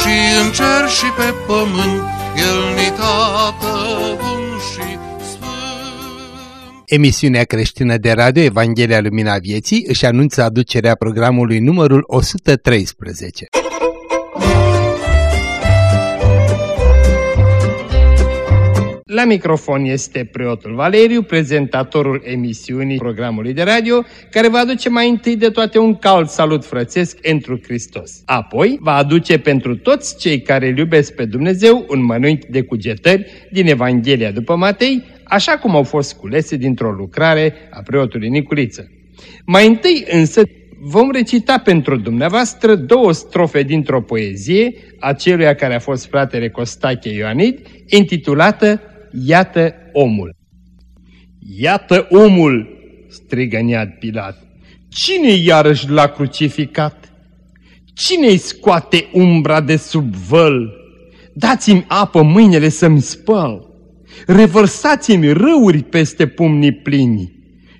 și în cer și pe pământ, El ni tată bun și sfânt. Emisiunea creștină de radio Evanghelia Lumina Vieții își anunță aducerea programului numărul 113. La microfon este preotul Valeriu, prezentatorul emisiunii programului de radio, care va aduce mai întâi de toate un cald salut frățesc întru Hristos. Apoi va aduce pentru toți cei care îl iubesc pe Dumnezeu un mănânc de cugetări din Evanghelia după Matei, așa cum au fost culese dintr-o lucrare a preotului Niculiță. Mai întâi însă vom recita pentru dumneavoastră două strofe dintr-o poezie a celuia care a fost fratele Costache Ioanid, intitulată Iată omul. Iată omul, strigă Nead Pilat. Cine iarăși l-a crucificat? Cine-i scoate umbra de sub văl? Dați-mi apă mâinile să-mi spăl. Revărsați-mi râuri peste pumnii plini.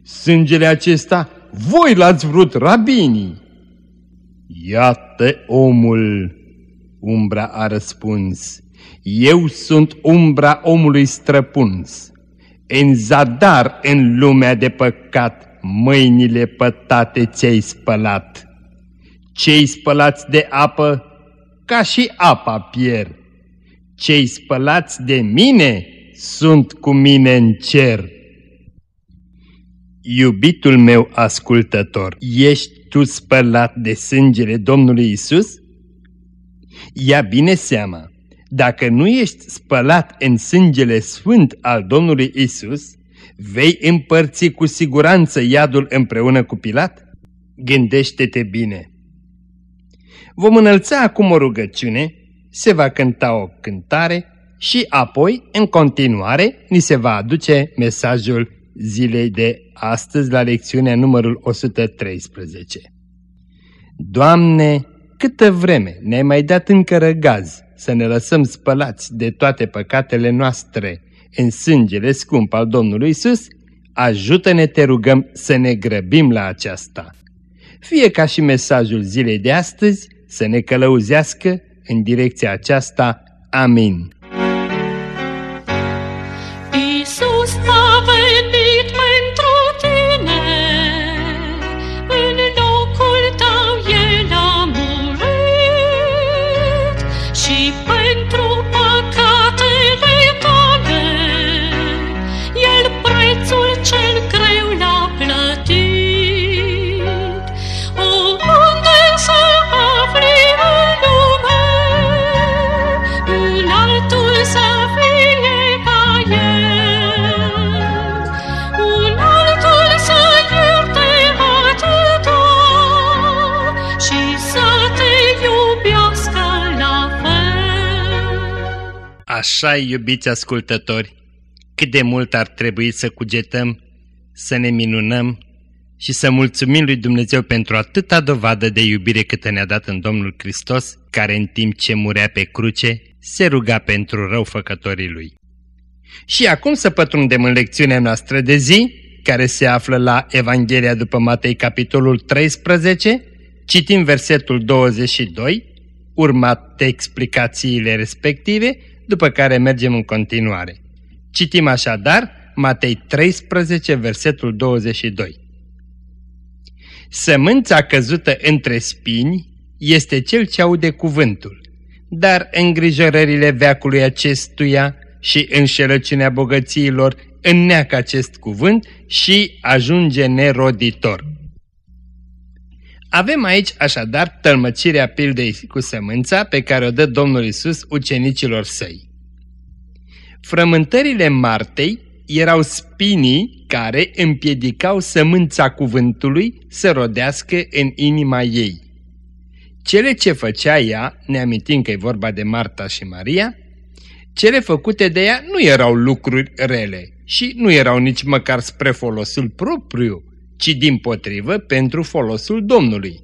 Sângele acesta voi l-ați vrut, rabinii. Iată omul, umbra a răspuns. Eu sunt umbra omului străpuns. În zadar, în lumea de păcat, mâinile pătate ți-ai spălat. Cei spălați de apă, ca și apa pierd. Cei spălați de mine, sunt cu mine în cer. Iubitul meu ascultător, ești tu spălat de sângele Domnului Isus? Ia bine seama, dacă nu ești spălat în sângele sfânt al Domnului Isus, vei împărți cu siguranță iadul împreună cu Pilat? Gândește-te bine! Vom înălța acum o rugăciune, se va cânta o cântare și apoi, în continuare, ni se va aduce mesajul zilei de astăzi la lecțiunea numărul 113. Doamne, câtă vreme ne-ai mai dat încă răgaz să ne lăsăm spălați de toate păcatele noastre în sângele scump al Domnului Isus, ajută-ne, te rugăm, să ne grăbim la aceasta. Fie ca și mesajul zilei de astăzi să ne călăuzească în direcția aceasta. Amin. Așa, iubiți ascultători, cât de mult ar trebui să cugetăm, să ne minunăm și să mulțumim lui Dumnezeu pentru atâta dovadă de iubire cât ne-a dat în Domnul Hristos, care în timp ce murea pe cruce, se ruga pentru răufăcătorii lui. Și acum să pătrundem în lecțiunea noastră de zi, care se află la Evanghelia după Matei, capitolul 13, citim versetul 22, urmat de explicațiile respective, după care mergem în continuare. Citim așadar Matei 13, versetul 22. Sămânța căzută între spini este cel ce aude cuvântul, dar îngrijorările veacului acestuia și înșelăciunea bogățiilor înneacă acest cuvânt și ajunge neroditor. Avem aici așadar tălmăcirea pildei cu sămânța pe care o dă Domnul Isus ucenicilor săi. Frământările Martei erau spinii care împiedicau sămânța cuvântului să rodească în inima ei. Cele ce făcea ea, ne amintim că e vorba de Marta și Maria, cele făcute de ea nu erau lucruri rele și nu erau nici măcar spre folosul propriu, ci din potrivă pentru folosul Domnului.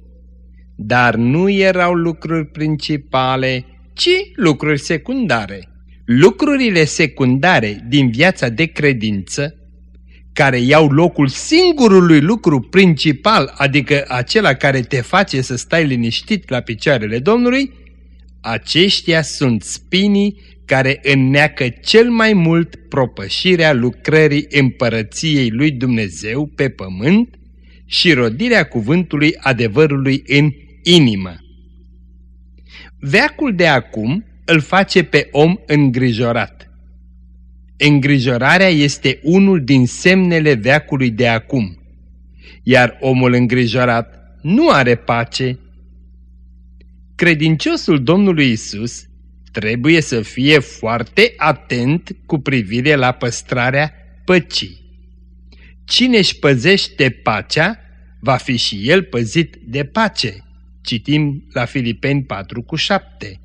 Dar nu erau lucruri principale, ci lucruri secundare. Lucrurile secundare din viața de credință, care iau locul singurului lucru principal, adică acela care te face să stai liniștit la picioarele Domnului, aceștia sunt spinii care înneacă cel mai mult propășirea lucrării împărăției lui Dumnezeu pe pământ și rodirea cuvântului adevărului în inimă. Veacul de acum îl face pe om îngrijorat. Îngrijorarea este unul din semnele veacului de acum, iar omul îngrijorat nu are pace. Credinciosul Domnului Isus trebuie să fie foarte atent cu privire la păstrarea păcii. Cine își păzește pacea, va fi și el păzit de pace. Citim la Filipeni 4 cu 7.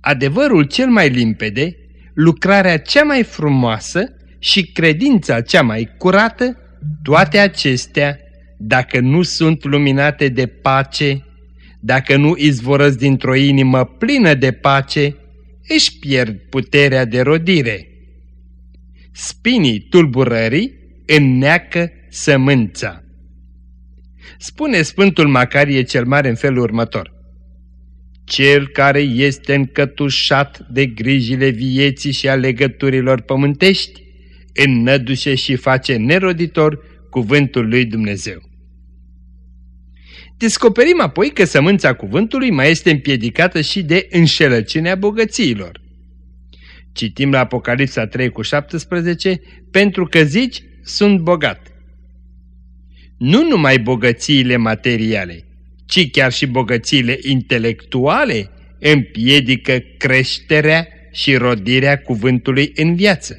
Adevărul cel mai limpede, lucrarea cea mai frumoasă și credința cea mai curată, toate acestea, dacă nu sunt luminate de pace, dacă nu izvorăți dintr-o inimă plină de pace, își pierd puterea de rodire. Spinii tulburării înneacă sămânța. Spune Sfântul Macarie cel Mare în felul următor. Cel care este încătușat de grijile vieții și a legăturilor pământești, înnădușe și face neroditor cuvântul lui Dumnezeu. Descoperim apoi că sămânța cuvântului mai este împiedicată și de înșelăciunea bogățiilor. Citim la Apocalipsa 3 cu 17, pentru că zici, sunt bogat. Nu numai bogățiile materiale, ci chiar și bogățiile intelectuale împiedică creșterea și rodirea cuvântului în viață.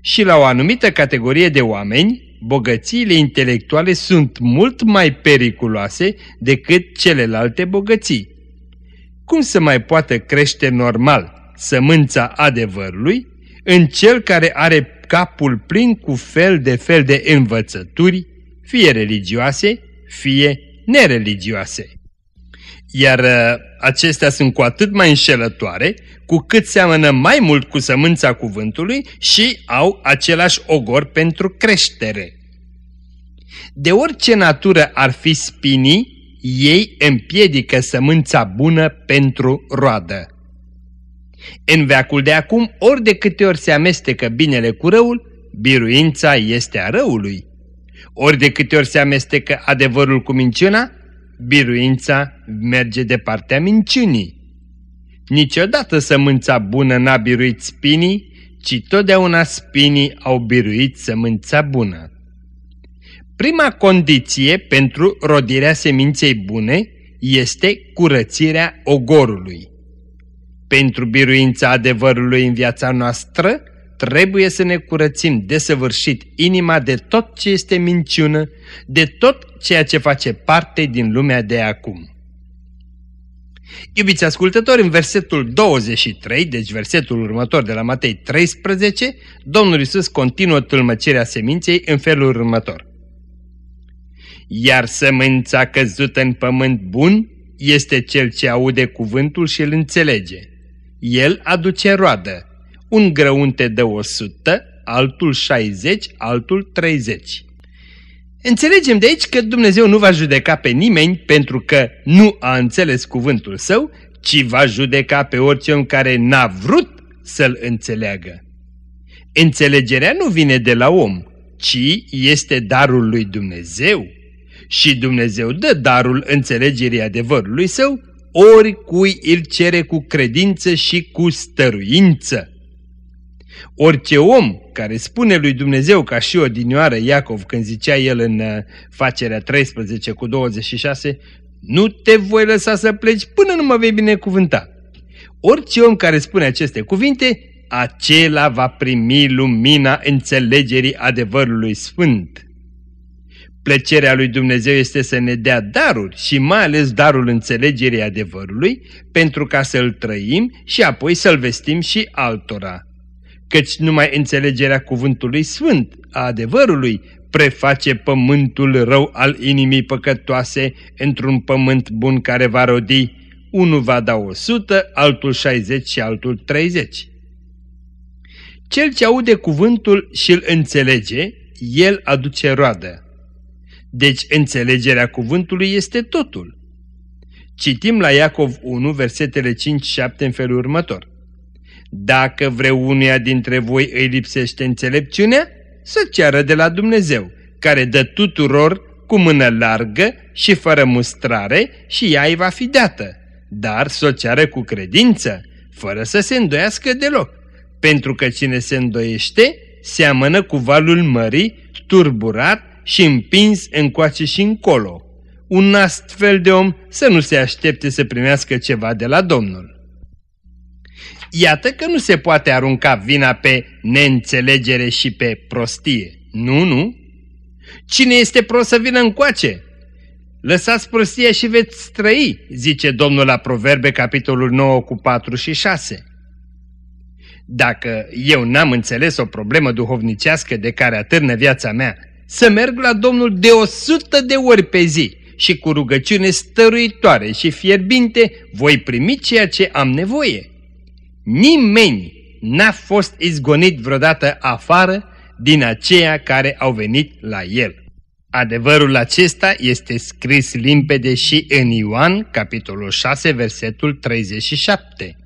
Și la o anumită categorie de oameni, bogățiile intelectuale sunt mult mai periculoase decât celelalte bogății. Cum să mai poată crește normal sămânța adevărului în cel care are capul plin cu fel de fel de învățături, fie religioase, fie nereligioase? Iar uh, acestea sunt cu atât mai înșelătoare cu cât seamănă mai mult cu sămânța cuvântului și au același ogor pentru creștere. De orice natură ar fi spinii, ei împiedică sămânța bună pentru roadă. În veacul de acum, ori de câte ori se amestecă binele cu răul, biruința este a răului. Ori de câte ori se amestecă adevărul cu minciuna, biruința merge de partea minciunii. Niciodată sămânța bună n-a biruit spinii, ci totdeauna spinii au biruit sămânța bună. Prima condiție pentru rodirea seminței bune este curățirea ogorului. Pentru biruința adevărului în viața noastră, trebuie să ne curățim desăvârșit inima de tot ce este minciună, de tot ceea ce face parte din lumea de acum. Iubiți ascultători, în versetul 23, deci versetul următor de la Matei 13, Domnul Isus continuă tâlmăcirea seminței în felul următor. Iar sămânța căzută în pământ bun este cel ce aude cuvântul și îl înțelege. El aduce roadă. Un grăunte de 100, altul 60, altul 30. Înțelegem de aici că Dumnezeu nu va judeca pe nimeni pentru că nu a înțeles cuvântul său, ci va judeca pe orice om care n-a vrut să-l înțeleagă. Înțelegerea nu vine de la om, ci este darul lui Dumnezeu. Și Dumnezeu dă darul înțelegerii adevărului său, oricui îl cere cu credință și cu stăruință. Orice om care spune lui Dumnezeu ca și odinioară Iacov când zicea el în uh, facerea 13 cu 26, nu te voi lăsa să pleci până nu mă vei binecuvânta. Orice om care spune aceste cuvinte, acela va primi lumina înțelegerii adevărului sfânt. Plăcerea lui Dumnezeu este să ne dea daruri și mai ales darul înțelegerii adevărului pentru ca să-l trăim și apoi să-l vestim și altora. Căci numai înțelegerea cuvântului sfânt a adevărului preface pământul rău al inimii păcătoase într-un pământ bun care va rodi, unul va da o sută, altul 60 și altul 30. Cel ce aude cuvântul și îl înțelege, el aduce roadă. Deci înțelegerea cuvântului este totul. Citim la Iacov 1, versetele 5-7 în felul următor. Dacă vreunuia dintre voi îi lipsește înțelepciunea, să ceară de la Dumnezeu, care dă tuturor cu mână largă și fără mustrare și ea îi va fi dată, dar să o ceară cu credință, fără să se îndoiască deloc, pentru că cine se îndoiește seamănă cu valul mării, turburat și împins încoace și încolo. Un astfel de om să nu se aștepte să primească ceva de la Domnul. Iată că nu se poate arunca vina pe neînțelegere și pe prostie. Nu, nu. Cine este prost să vină încoace? Lăsați prostia și veți trăi, zice Domnul la Proverbe, capitolul 9 cu 4 și 6. Dacă eu n-am înțeles o problemă duhovnicească de care atârnă viața mea, să merg la Domnul de o sută de ori pe zi și cu rugăciune stăruitoare și fierbinte voi primi ceea ce am nevoie. Nimeni n-a fost izgonit vreodată afară din aceia care au venit la el. Adevărul acesta este scris limpede și în Ioan, capitolul 6, versetul 37.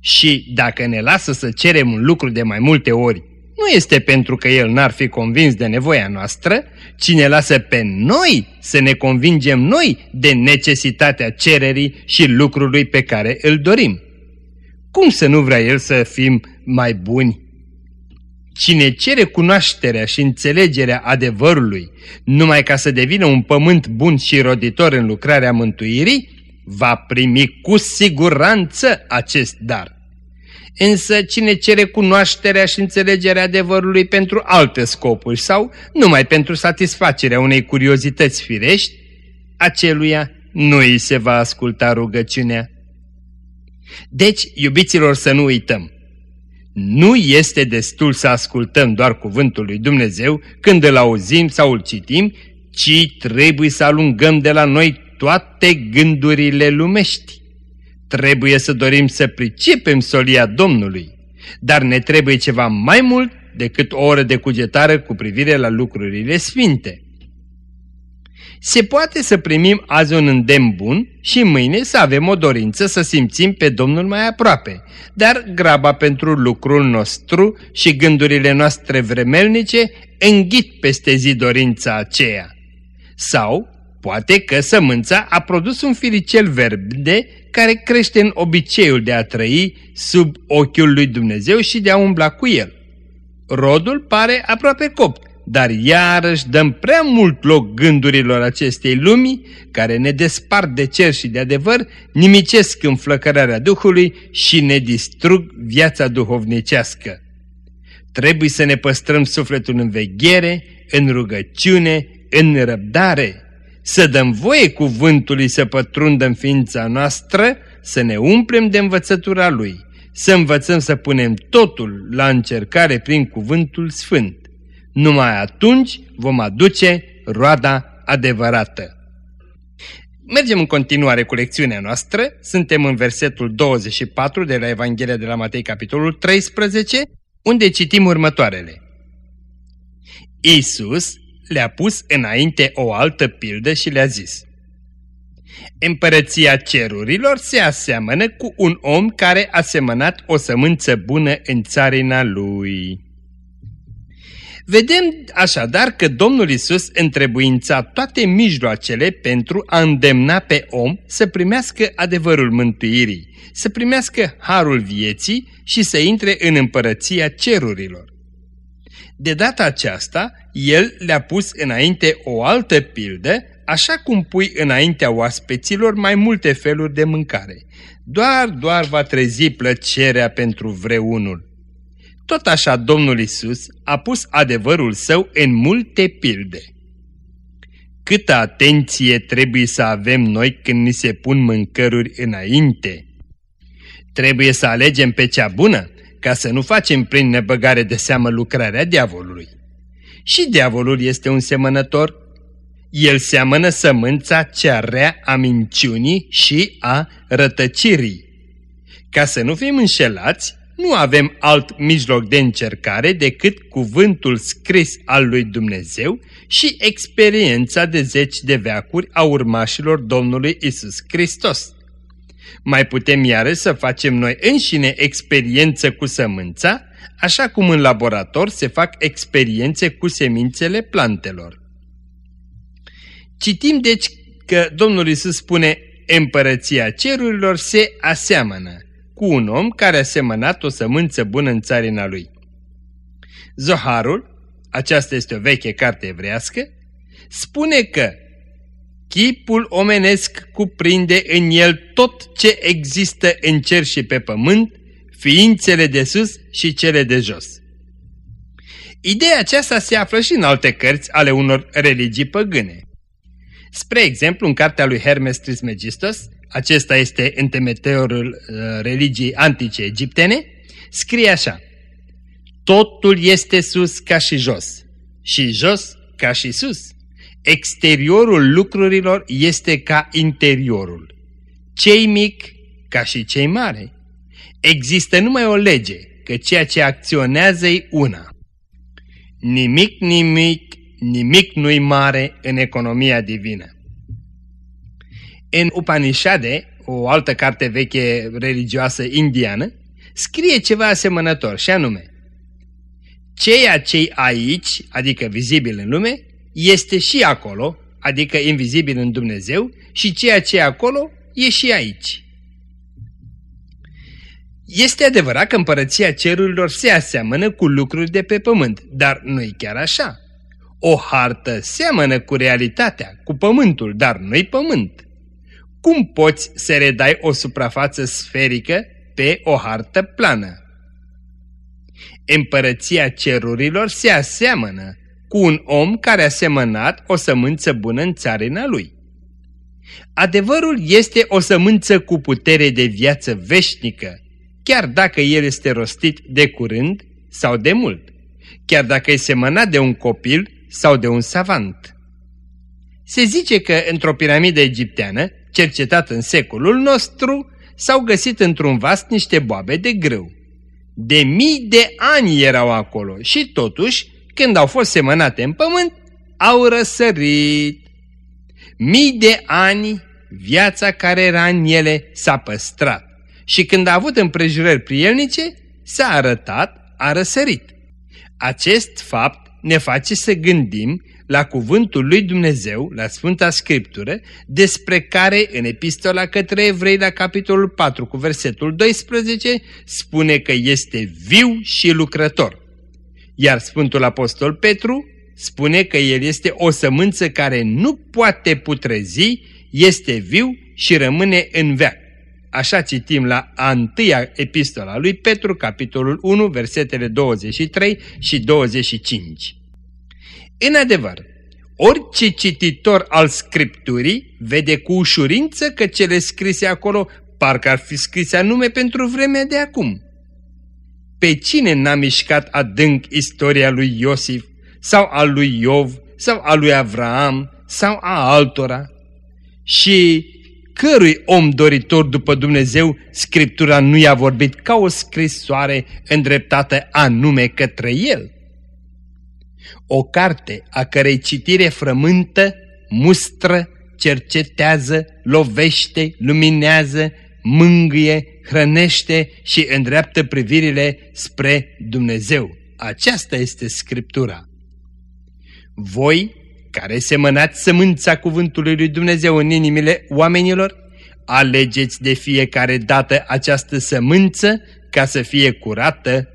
Și dacă ne lasă să cerem un lucru de mai multe ori, nu este pentru că El n-ar fi convins de nevoia noastră, ci ne lasă pe noi să ne convingem noi de necesitatea cererii și lucrului pe care îl dorim. Cum să nu vrea El să fim mai buni? Cine cere cunoașterea și înțelegerea adevărului numai ca să devină un pământ bun și roditor în lucrarea mântuirii, va primi cu siguranță acest dar. Însă cine cere cunoașterea și înțelegerea adevărului pentru alte scopuri sau numai pentru satisfacerea unei curiozități firești, aceluia nu îi se va asculta rugăciunea. Deci, iubiților, să nu uităm. Nu este destul să ascultăm doar cuvântul lui Dumnezeu când îl auzim sau îl citim, ci trebuie să alungăm de la noi toate gândurile lumești. Trebuie să dorim să pricepem solia Domnului, dar ne trebuie ceva mai mult decât o oră de cugetare cu privire la lucrurile sfinte. Se poate să primim azi un îndemn bun și mâine să avem o dorință să simțim pe Domnul mai aproape, dar graba pentru lucrul nostru și gândurile noastre vremelnice înghit peste zi dorința aceea. Sau, poate că sămânța a produs un firicel verde care crește în obiceiul de a trăi sub ochiul lui Dumnezeu și de a umbla cu el. Rodul pare aproape copt, dar iarăși dăm prea mult loc gândurilor acestei lumii, care ne despart de cer și de adevăr, nimicesc în flăcărarea Duhului și ne distrug viața duhovnicească. Trebuie să ne păstrăm sufletul în veghere, în rugăciune, în răbdare, să dăm voie cuvântului să pătrundă în ființa noastră, să ne umplem de învățătura Lui, să învățăm să punem totul la încercare prin cuvântul Sfânt. Numai atunci vom aduce roada adevărată. Mergem în continuare cu lecțiunea noastră. Suntem în versetul 24 de la Evanghelia de la Matei, capitolul 13, unde citim următoarele. Isus le-a pus înainte o altă pildă și le-a zis Împărăția cerurilor se aseamănă cu un om care a semănat o sămânță bună în țarina lui. Vedem așadar că Domnul Isus întrebuința toate mijloacele pentru a îndemna pe om să primească adevărul mântuirii, să primească harul vieții și să intre în împărăția cerurilor. De data aceasta, el le-a pus înainte o altă pildă, așa cum pui înaintea oaspeților mai multe feluri de mâncare. Doar, doar va trezi plăcerea pentru vreunul. Tot așa Domnul Isus a pus adevărul său în multe pilde. câtă atenție trebuie să avem noi când ni se pun mâncăruri înainte. Trebuie să alegem pe cea bună, ca să nu facem prin nebăgare de seamă lucrarea diavolului. Și diavolul este un semănător. El seamănă sămânța cea rea a minciunii și a rătăcirii. Ca să nu fim înșelați, nu avem alt mijloc de încercare decât cuvântul scris al lui Dumnezeu și experiența de zeci de veacuri a urmașilor Domnului Isus Hristos. Mai putem iară să facem noi înșine experiență cu sămânța, așa cum în laborator se fac experiențe cu semințele plantelor. Citim deci că Domnul Isus spune, împărăția cerurilor se aseamănă cu un om care a semănat o sămânță bună în țarina lui. Zoharul, aceasta este o veche carte evrească, spune că chipul omenesc cuprinde în el tot ce există în cer și pe pământ, ființele de sus și cele de jos. Ideea aceasta se află și în alte cărți ale unor religii păgâne. Spre exemplu, în cartea lui Hermes Trismegistos, acesta este întemeteorul uh, religiei antice egiptene, scrie așa, Totul este sus ca și jos și jos ca și sus. Exteriorul lucrurilor este ca interiorul. Cei mic ca și cei mare. Există numai o lege, că ceea ce acționează e una. Nimic, nimic, nimic nu-i mare în economia divină. În Upanishade, o altă carte veche religioasă indiană, scrie ceva asemănător și anume Ceea ce aici, adică vizibil în lume, este și acolo, adică invizibil în Dumnezeu, și ceea ce e acolo e și aici. Este adevărat că împărăția cerurilor se aseamănă cu lucruri de pe pământ, dar nu-i chiar așa. O hartă seamănă cu realitatea, cu pământul, dar nu-i pământ. Cum poți să redai o suprafață sferică pe o hartă plană? Împărăția cerurilor se aseamănă cu un om care a semănat o sămânță bună în țarina lui. Adevărul este o sămânță cu putere de viață veșnică, chiar dacă el este rostit de curând sau de mult, chiar dacă e semănat de un copil sau de un savant. Se zice că într-o piramidă egipteană, cercetată în secolul nostru, s-au găsit într-un vas niște boabe de grâu. De mii de ani erau acolo și totuși, când au fost semănate în pământ, au răsărit. Mii de ani, viața care era în ele s-a păstrat și când a avut împrejurări prielnice, s-a arătat, a răsărit. Acest fapt ne face să gândim la cuvântul lui Dumnezeu, la Sfânta Scriptură, despre care în epistola către evrei la capitolul 4 cu versetul 12 spune că este viu și lucrător. Iar Sfântul Apostol Petru spune că el este o sămânță care nu poate putrezi, este viu și rămâne în veac. Așa citim la a întâia epistola lui Petru, capitolul 1, versetele 23 și 25. În adevăr, orice cititor al Scripturii vede cu ușurință că cele scrise acolo parcă ar fi scrise anume pentru vremea de acum. Pe cine n-a mișcat adânc istoria lui Iosif sau a lui Iov sau a lui Avraam sau a altora? Și cărui om doritor după Dumnezeu Scriptura nu i-a vorbit ca o scrisoare îndreptată anume către el? O carte a cărei citire frământă, mustră, cercetează, lovește, luminează, mângâie, hrănește și îndreaptă privirile spre Dumnezeu. Aceasta este Scriptura. Voi, care semănați sămânța cuvântului lui Dumnezeu în inimile oamenilor, alegeți de fiecare dată această sămânță ca să fie curată,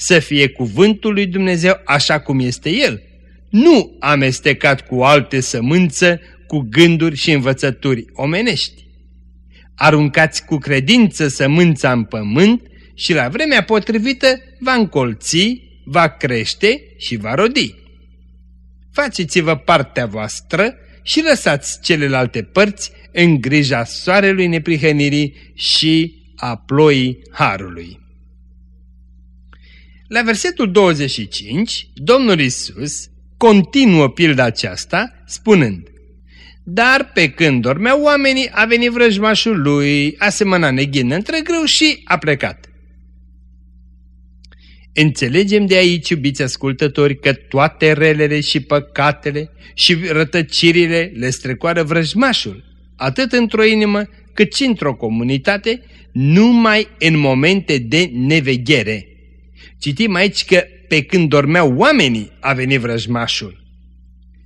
să fie cuvântul lui Dumnezeu așa cum este El, nu amestecat cu alte sămânță, cu gânduri și învățături omenești. Aruncați cu credință sămânța în pământ și la vremea potrivită va încolți, va crește și va rodi. Faceți-vă partea voastră și lăsați celelalte părți în grija soarelui neprihănirii și a ploii harului. La versetul 25, Domnul Isus continuă pilda aceasta spunând Dar pe când dormeau oamenii, a venit vrăjmașul lui, asemăna neghină între grâu și a plecat. Înțelegem de aici, iubiți ascultători, că toate relele și păcatele și rătăcirile le strecoară vrăjmașul, atât într-o inimă cât și într-o comunitate, numai în momente de neveghere. Citim aici că pe când dormeau oamenii a venit vrăjmașul.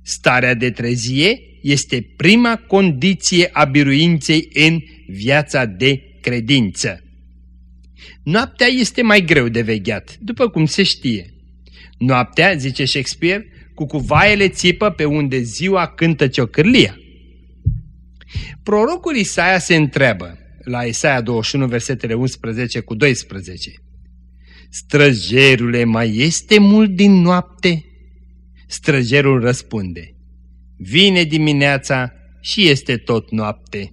Starea de trezie este prima condiție a biruinței în viața de credință. Noaptea este mai greu de vegheat, după cum se știe. Noaptea, zice Shakespeare, cu cuvaiele țipă pe unde ziua cântă ciocârlia. Prorocul Isaia se întreabă, la Isaia 21, versetele 11 cu 12. Străjerule, mai este mult din noapte? Străjerul răspunde, vine dimineața și este tot noapte.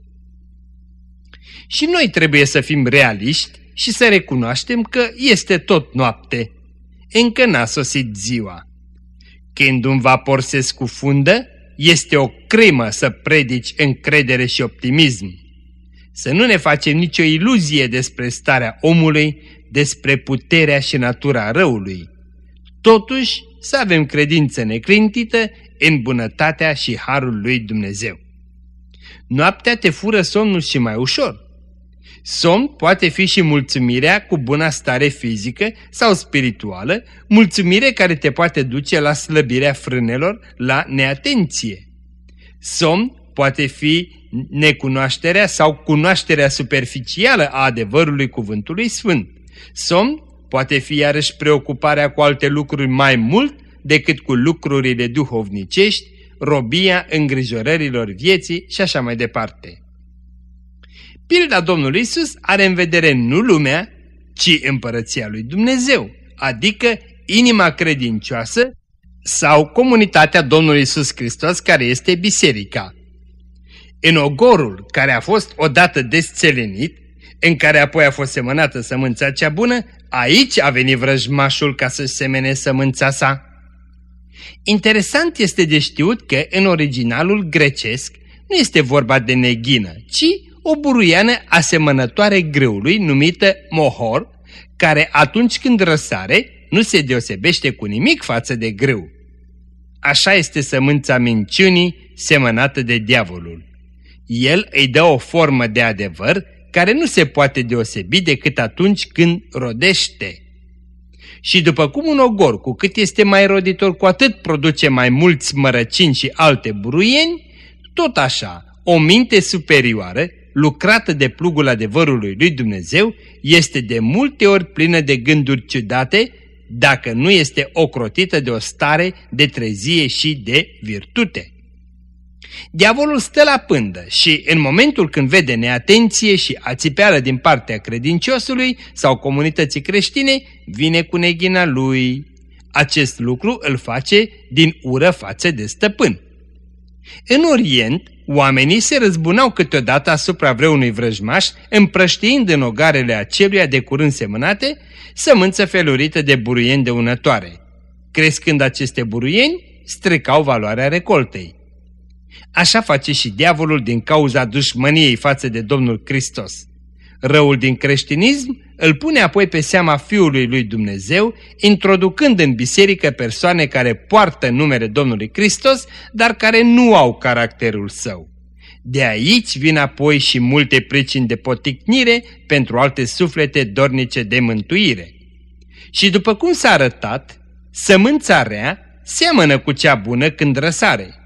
Și noi trebuie să fim realiști și să recunoaștem că este tot noapte. Încă n-a sosit ziua. Când un vapor se scufundă, este o crimă să predici încredere și optimism. Să nu ne facem nicio iluzie despre starea omului, despre puterea și natura răului. Totuși, să avem credință neclintită în bunătatea și harul lui Dumnezeu. Noaptea te fură somnul și mai ușor. Somn poate fi și mulțumirea cu buna stare fizică sau spirituală, mulțumire care te poate duce la slăbirea frânelor, la neatenție. Somn poate fi necunoașterea sau cunoașterea superficială a adevărului cuvântului sfânt. Somn poate fi iarăși preocuparea cu alte lucruri mai mult decât cu lucrurile duhovnicești, robia îngrijorărilor vieții și așa mai departe. Pilda Domnului Isus are în vedere nu lumea, ci împărăția lui Dumnezeu, adică inima credincioasă sau comunitatea Domnului Isus Hristos care este biserica. În ogorul care a fost odată desțelenit, în care apoi a fost semănată sămânța cea bună, aici a venit vrăjmașul ca să semene sămânța sa. Interesant este de știut că în originalul grecesc nu este vorba de neghină, ci o buruiană asemănătoare grâului numită mohor, care atunci când răsare nu se deosebește cu nimic față de grâu. Așa este sămânța minciunii semănată de diavolul. El îi dă o formă de adevăr care nu se poate deosebi decât atunci când rodește. Și după cum un ogor, cu cât este mai roditor, cu atât produce mai mulți mărăcini și alte buruieni, tot așa, o minte superioară lucrată de plugul adevărului lui Dumnezeu, este de multe ori plină de gânduri ciudate, dacă nu este ocrotită de o stare de trezie și de virtute. Diavolul stă la pândă și în momentul când vede neatenție și ațipeală din partea credinciosului sau comunității creștine, vine cu neghina lui. Acest lucru îl face din ură față de stăpân. În Orient, Oamenii se răzbunau câteodată asupra vreunui vrăjmaș, împrăștiind în ogarele aceluia de curând semănate sămânță felurită de buruieni dăunătoare. Crescând aceste buruieni, strecau valoarea recoltei. Așa face și diavolul din cauza dușmăniei față de Domnul Hristos. Răul din creștinism îl pune apoi pe seama Fiului lui Dumnezeu, introducând în biserică persoane care poartă numele Domnului Hristos, dar care nu au caracterul său. De aici vin apoi și multe pricini de poticnire pentru alte suflete dornice de mântuire. Și după cum s-a arătat, sămânța rea seamănă cu cea bună când răsare.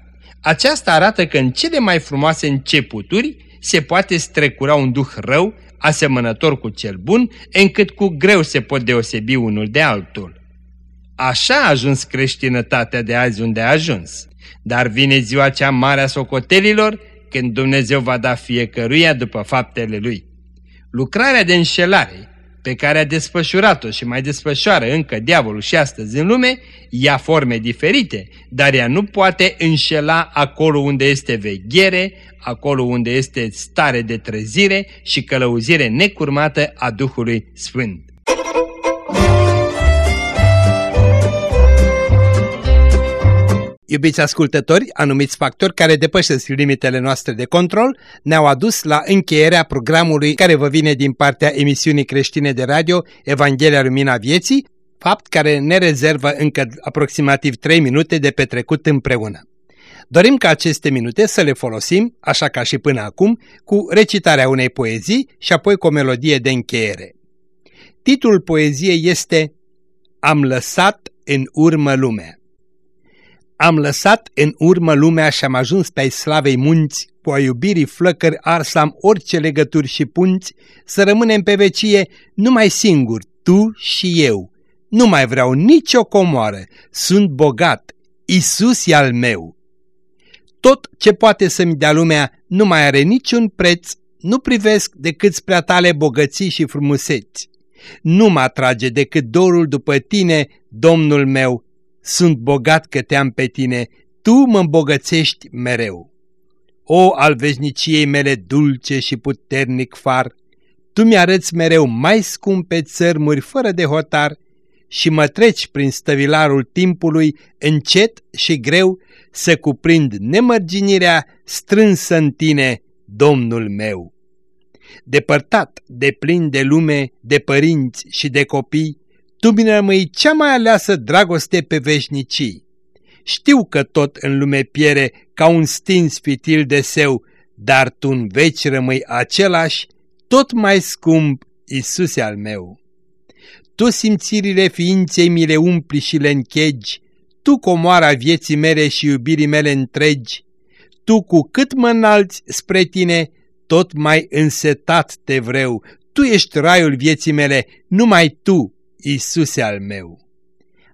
Aceasta arată că în cele mai frumoase începuturi se poate strecura un duh rău asemănător cu cel bun, încât cu greu se pot deosebi unul de altul. Așa a ajuns creștinătatea de azi unde a ajuns. Dar vine ziua cea mare a socotelilor, când Dumnezeu va da fiecăruia după faptele lui. Lucrarea de înșelare, pe care a desfășurat-o și mai desfășoară încă diavolul și astăzi în lume, ia forme diferite, dar ea nu poate înșela acolo unde este veghere, acolo unde este stare de trezire și călăuzire necurmată a Duhului Sfânt. Iubiți ascultători, anumiți factori care depășesc limitele noastre de control ne-au adus la încheierea programului care vă vine din partea emisiunii creștine de radio Evanghelia Lumina Vieții, fapt care ne rezervă încă aproximativ 3 minute de petrecut împreună. Dorim ca aceste minute să le folosim, așa ca și până acum, cu recitarea unei poezii și apoi cu o melodie de încheiere. Titlul poeziei este Am lăsat în urmă lumea. Am lăsat în urmă lumea și am ajuns pe slavei munți, cu a iubirii flăcări arsam orice legături și punți, să rămânem pe vecie numai singur, tu și eu. Nu mai vreau nicio comoară, sunt bogat, Isus e al meu. Tot ce poate să-mi dea lumea nu mai are niciun preț, nu privesc decât spre tale bogății și frumuseți. Nu mă atrage decât dorul după tine, Domnul meu, sunt bogat că te-am pe tine, tu mă îmbogățești mereu. O, al veșniciei mele dulce și puternic far, tu mi-arăți mereu mai scumpe țărmuri fără de hotar și mă treci prin stăvilarul timpului încet și greu să cuprind nemărginirea strânsă în tine, Domnul meu. Depărtat, de plin de lume, de părinți și de copii, tu mi rămâi cea mai aleasă dragoste pe veșnicii. Știu că tot în lume piere ca un stins fitil de seu, dar tu în veci rămâi același, tot mai scump, Iisuse al meu. Tu simțirile ființei mi le umpli și le închegi, tu comoara vieții mele și iubirii mele întregi, tu cu cât mă înalți spre tine, tot mai însetat te vreau, tu ești raiul vieții mele, numai tu, Iisuse al meu.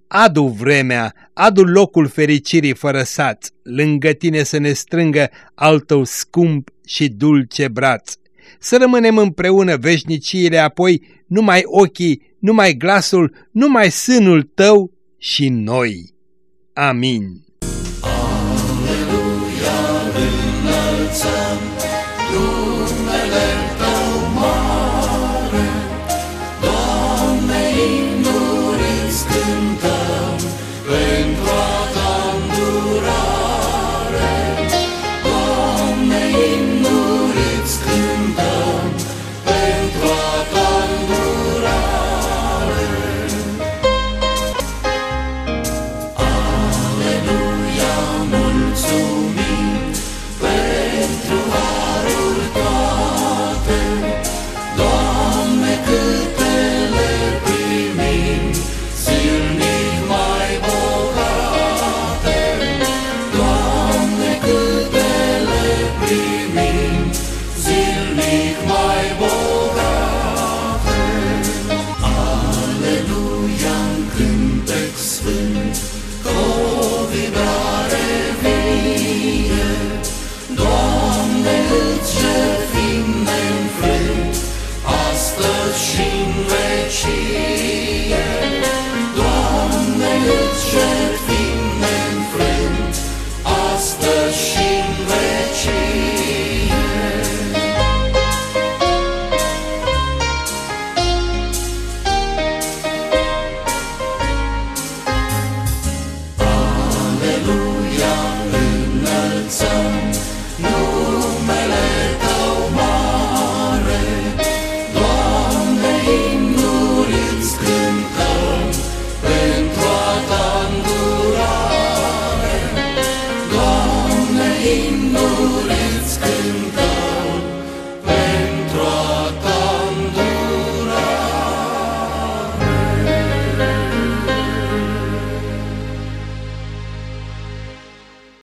Adu vremea, adu locul fericirii fără saț, lângă tine să ne strângă al tău scump și dulce braț. Să rămânem împreună veșniciile apoi, numai ochii, numai glasul, numai sânul tău și noi. Amin.